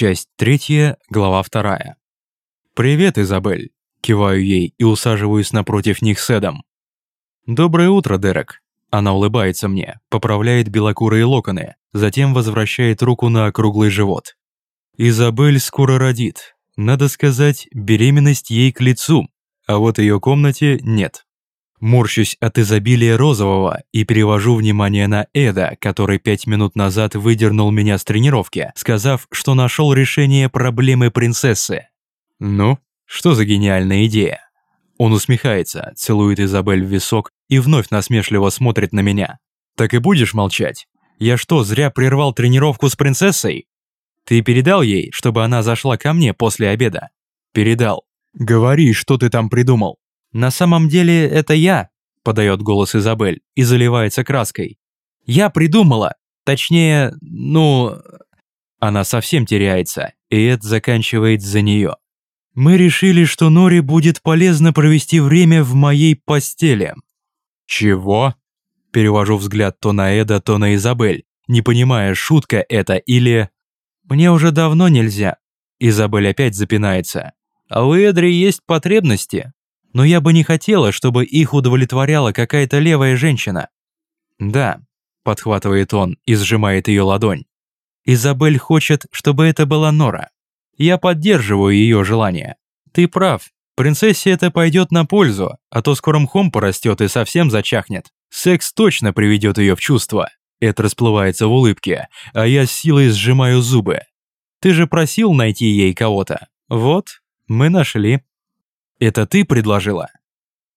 Часть третья, глава вторая. «Привет, Изабель!» – киваю ей и усаживаюсь напротив них с Эдом. «Доброе утро, Дерек!» Она улыбается мне, поправляет белокурые локоны, затем возвращает руку на округлый живот. Изабель скоро родит. Надо сказать, беременность ей к лицу, а вот ее комнате нет. Морщусь от изобилия розового и перевожу внимание на Эда, который пять минут назад выдернул меня с тренировки, сказав, что нашел решение проблемы принцессы. Ну, что за гениальная идея? Он усмехается, целует Изабель в висок и вновь насмешливо смотрит на меня. Так и будешь молчать? Я что, зря прервал тренировку с принцессой? Ты передал ей, чтобы она зашла ко мне после обеда? Передал. Говори, что ты там придумал. «На самом деле это я», – подает голос Изабель и заливается краской. «Я придумала. Точнее, ну...» Она совсем теряется, и Эд заканчивает за нее. «Мы решили, что Нори будет полезно провести время в моей постели». «Чего?» Перевожу взгляд то на Эда, то на Изабель, не понимая, шутка это или... «Мне уже давно нельзя». Изабель опять запинается. «А у Эдри есть потребности?» Но я бы не хотела, чтобы их удовлетворяла какая-то левая женщина». «Да», – подхватывает он и сжимает ее ладонь. «Изабель хочет, чтобы это была Нора. Я поддерживаю ее желание. Ты прав, принцессе это пойдет на пользу, а то скоро мхом порастет и совсем зачахнет. Секс точно приведет ее в чувство». Это расплывается в улыбке, а я с силой сжимаю зубы. «Ты же просил найти ей кого-то. Вот, мы нашли». Это ты предложила?»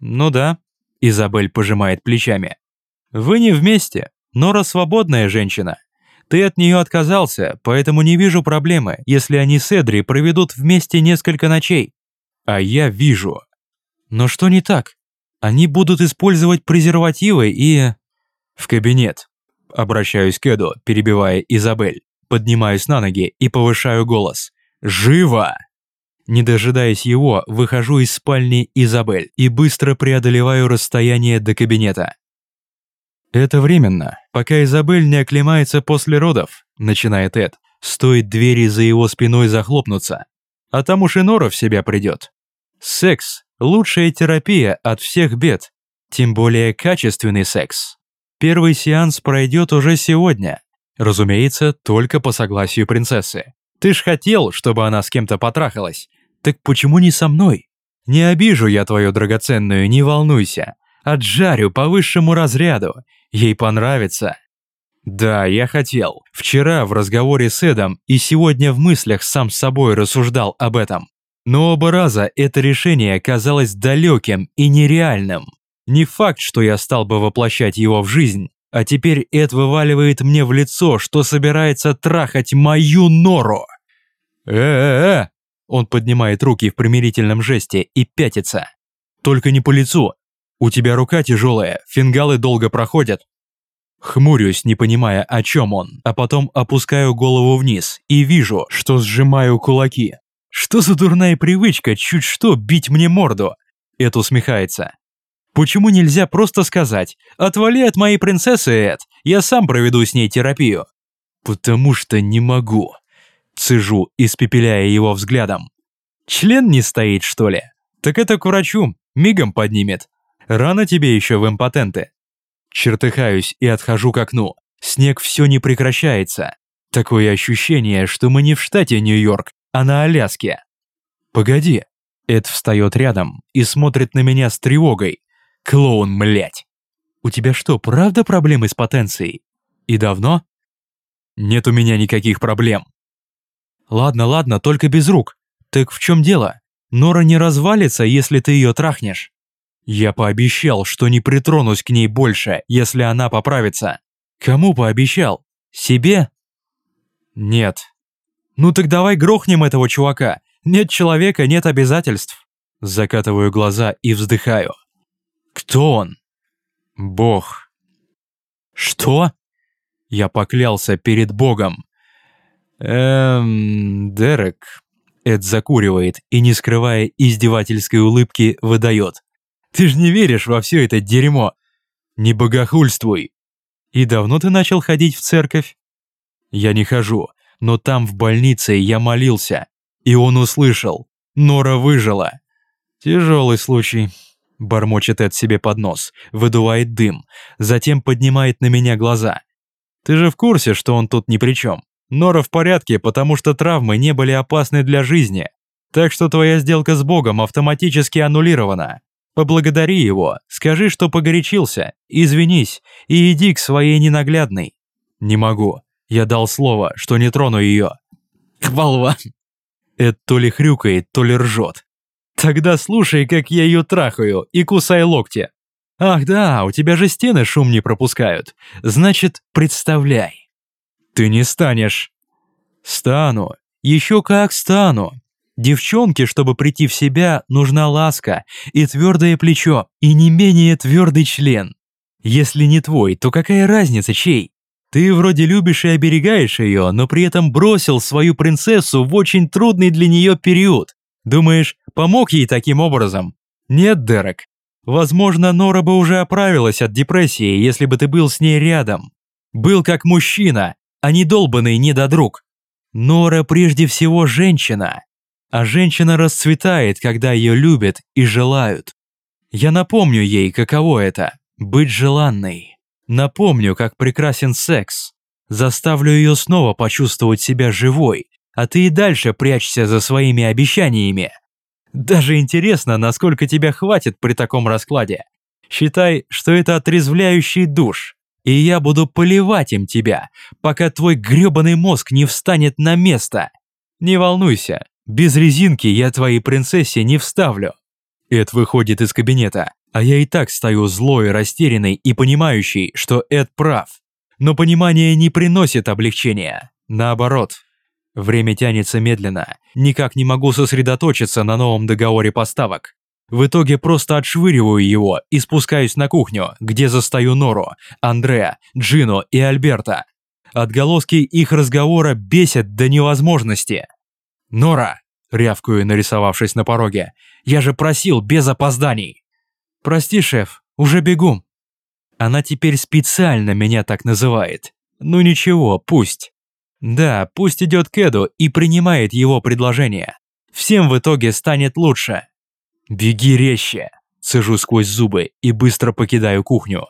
«Ну да», – Изабель пожимает плечами. «Вы не вместе. Нора свободная женщина. Ты от нее отказался, поэтому не вижу проблемы, если они с Эдри проведут вместе несколько ночей. А я вижу. Но что не так? Они будут использовать презервативы и... В кабинет. Обращаюсь к Эду, перебивая Изабель. Поднимаюсь на ноги и повышаю голос. «Живо!» Не дожидаясь его, выхожу из спальни Изабель и быстро преодолеваю расстояние до кабинета. «Это временно, пока Изабель не оклемается после родов», – начинает Эд. Стоит двери за его спиной захлопнуться. А там уж и Нора в себя придет. Секс – лучшая терапия от всех бед. Тем более качественный секс. Первый сеанс пройдет уже сегодня. Разумеется, только по согласию принцессы. Ты ж хотел, чтобы она с кем-то потрахалась. Так почему не со мной? Не обижу я твою драгоценную, не волнуйся. Отжарю по высшему разряду. Ей понравится. Да, я хотел. Вчера в разговоре с Эдом и сегодня в мыслях сам с собой рассуждал об этом. Но оба раза это решение казалось далеким и нереальным. Не факт, что я стал бы воплощать его в жизнь, а теперь Эд вываливает мне в лицо, что собирается трахать мою нору. Э-э-э, он поднимает руки в примирительном жесте и пятится. «Только не по лицу. У тебя рука тяжелая, фингалы долго проходят». Хмурюсь, не понимая, о чем он, а потом опускаю голову вниз и вижу, что сжимаю кулаки. Что за дурная привычка чуть что бить мне морду? Эд усмехается. Почему нельзя просто сказать «Отвали от моей принцессы, Эд, я сам проведу с ней терапию»? Потому что не могу. Цежу, испепеляя его взглядом. Член не стоит, что ли? Так это к врачу, мигом поднимет. Рано тебе еще в импотенты. Чертыхаюсь и отхожу к окну. Снег все не прекращается. Такое ощущение, что мы не в штате Нью-Йорк, а на Аляске. Погоди. Эд встает рядом и смотрит на меня с тревогой. Клоун, млять. У тебя что, правда проблемы с потенцией? И давно? Нет у меня никаких проблем. Ладно, ладно, только без рук. Так в чем дело? Нора не развалится, если ты ее трахнешь. Я пообещал, что не притронусь к ней больше, если она поправится. Кому пообещал? Себе? Нет. Ну так давай грохнем этого чувака. Нет человека, нет обязательств. Закатываю глаза и вздыхаю. Кто он? Бог. Что? Я поклялся перед Богом. «Эм, Дерек...» Эд закуривает и, не скрывая издевательской улыбки, выдает. «Ты же не веришь во все это дерьмо! Не богохульствуй!» «И давно ты начал ходить в церковь?» «Я не хожу, но там в больнице я молился, и он услышал. Нора выжила. Тяжелый случай. Бормочет Эд себе под нос, выдувает дым, затем поднимает на меня глаза. Ты же в курсе, что он тут ни при чем? Нора в порядке, потому что травмы не были опасны для жизни. Так что твоя сделка с Богом автоматически аннулирована. Поблагодари его, скажи, что погорячился, извинись и иди к своей ненаглядной. Не могу. Я дал слово, что не трону ее. Болван. Эд то ли хрюкает, то ли ржет. Тогда слушай, как я ее трахаю, и кусай локти. Ах да, у тебя же стены шум не пропускают. Значит, представляй. Ты не станешь. Стану. Еще как стану. Девчонке, чтобы прийти в себя, нужна ласка и твердое плечо, и не менее твердый член. Если не твой, то какая разница, чей? Ты вроде любишь и оберегаешь ее, но при этом бросил свою принцессу в очень трудный для нее период. Думаешь, помог ей таким образом? Нет, Дерек. Возможно, Нора бы уже оправилась от депрессии, если бы ты был с ней рядом. Был как мужчина, а не долбанный недодруг. Нора прежде всего женщина. А женщина расцветает, когда ее любят и желают. Я напомню ей, каково это – быть желанной. Напомню, как прекрасен секс. Заставлю ее снова почувствовать себя живой, а ты и дальше прячься за своими обещаниями. Даже интересно, насколько тебя хватит при таком раскладе. Считай, что это отрезвляющий душ, и я буду поливать им тебя, пока твой грёбаный мозг не встанет на место. Не волнуйся, без резинки я твоей принцессе не вставлю. Эд выходит из кабинета, а я и так стою злой, растерянный и понимающий, что Эд прав. Но понимание не приносит облегчения. Наоборот. Время тянется медленно. Никак не могу сосредоточиться на новом договоре поставок. В итоге просто отшвыриваю его и спускаюсь на кухню, где застаю Нору, Андреа, Джино и Альберта. Отголоски их разговора бесят до невозможности. «Нора!» – рявкую, нарисовавшись на пороге. «Я же просил, без опозданий!» «Прости, шеф, уже бегу!» Она теперь специально меня так называет. Ну ничего, пусть. Да, пусть идет к Эду и принимает его предложение. Всем в итоге станет лучше. «Беги резче!» – цежу сквозь зубы и быстро покидаю кухню.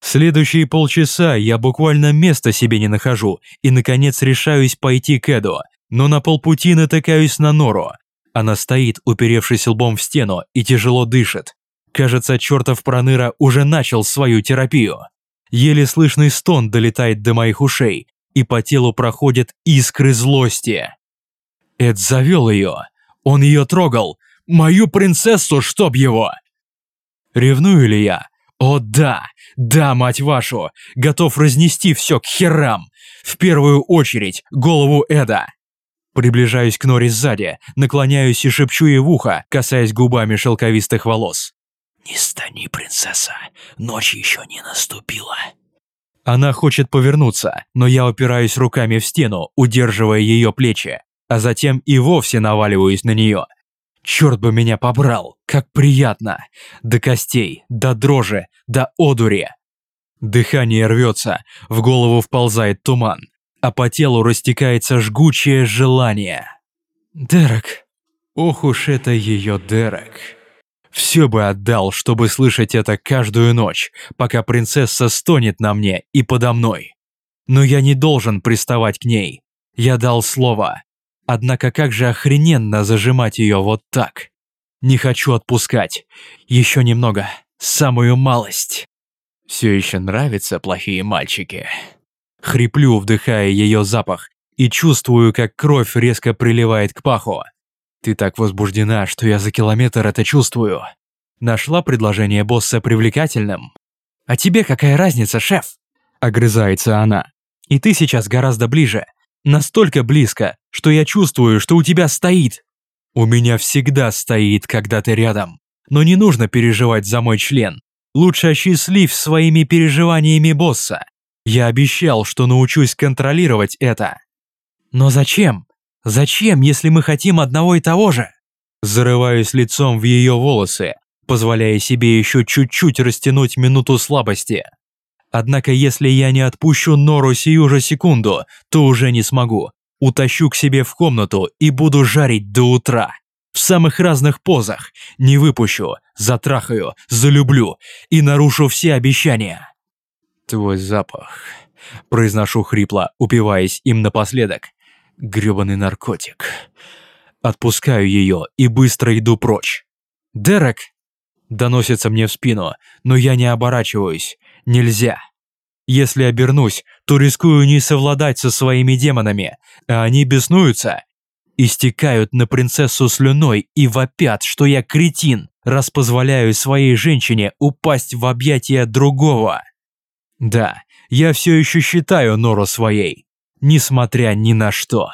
Следующие полчаса я буквально места себе не нахожу и, наконец, решаюсь пойти к Эду, но на полпути натыкаюсь на Нору. Она стоит, уперевшись лбом в стену, и тяжело дышит. Кажется, чертов проныра уже начал свою терапию. Еле слышный стон долетает до моих ушей, и по телу проходят искры злости. Эд завел ее. Он ее трогал. Мою принцессу, чтоб его! Ревную ли я? О да, да, мать вашу, готов разнести все к херам. В первую очередь голову Эда. Приближаюсь к Норе сзади, наклоняюсь и шепчу ей в ухо, касаясь губами шелковистых волос. «Не стани, принцесса, ночь еще не наступила». Она хочет повернуться, но я упираюсь руками в стену, удерживая ее плечи, а затем и вовсе наваливаюсь на нее. Черт бы меня побрал, как приятно! До костей, до дрожи, до одури. Дыхание рвется, в голову вползает туман, а по телу растекается жгучее желание. Дерек. Ох уж это ее Дерек. Все бы отдал, чтобы слышать это каждую ночь, пока принцесса стонет на мне и подо мной. Но я не должен приставать к ней. Я дал слово. Однако как же охрененно зажимать ее вот так. Не хочу отпускать. Еще немного. Самую малость. Все еще нравятся плохие мальчики. Хриплю, вдыхая ее запах, и чувствую, как кровь резко приливает к паху. Ты так возбуждена, что я за километр это чувствую. Нашла предложение босса привлекательным? А тебе какая разница, шеф? Огрызается она. И ты сейчас гораздо ближе. Настолько близко, что я чувствую, что у тебя стоит. У меня всегда стоит, когда ты рядом. Но не нужно переживать за мой член. Лучше осчастливь своими переживаниями босса. Я обещал, что научусь контролировать это. Но зачем? Зачем, если мы хотим одного и того же? Зарываюсь лицом в ее волосы, позволяя себе еще чуть-чуть растянуть минуту слабости. Однако если я не отпущу Нору сию же секунду, то уже не смогу. Утащу к себе в комнату и буду жарить до утра. В самых разных позах. Не выпущу, затрахаю, залюблю и нарушу все обещания. Твой запах. Произношу хрипло, упиваясь им напоследок. Грёбаный наркотик. Отпускаю ее и быстро иду прочь. «Дерек!» Доносится мне в спину, но я не оборачиваюсь. Нельзя. Если обернусь, то рискую не совладать со своими демонами, а они беснуются. Истекают на принцессу слюной и вопят, что я кретин, раз позволяю своей женщине упасть в объятия другого. Да, я все еще считаю Нору своей, несмотря ни на что.